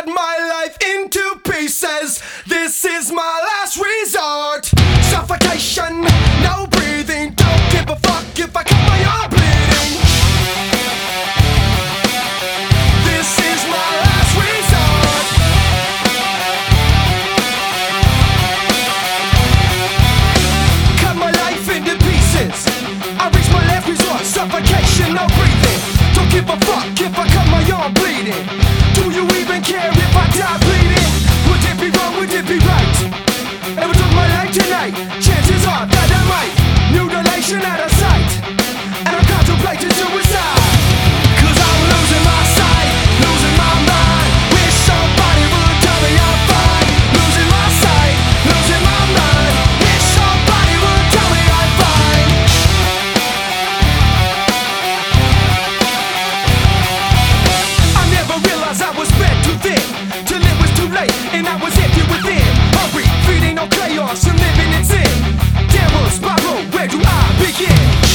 cut my life into pieces. This is my last resort. Suffocation, no breathing. Don't give a fuck if I cut my arm bleeding. This is my last resort. Cut my life into pieces. I reach my last resort. Suffocation, no breathing. Don't give a fuck if I cut my arm bleeding. Would it be wrong? Would it be right? Took my life tonight, chances are that I might. Mutilation if chaos, in where do I begin?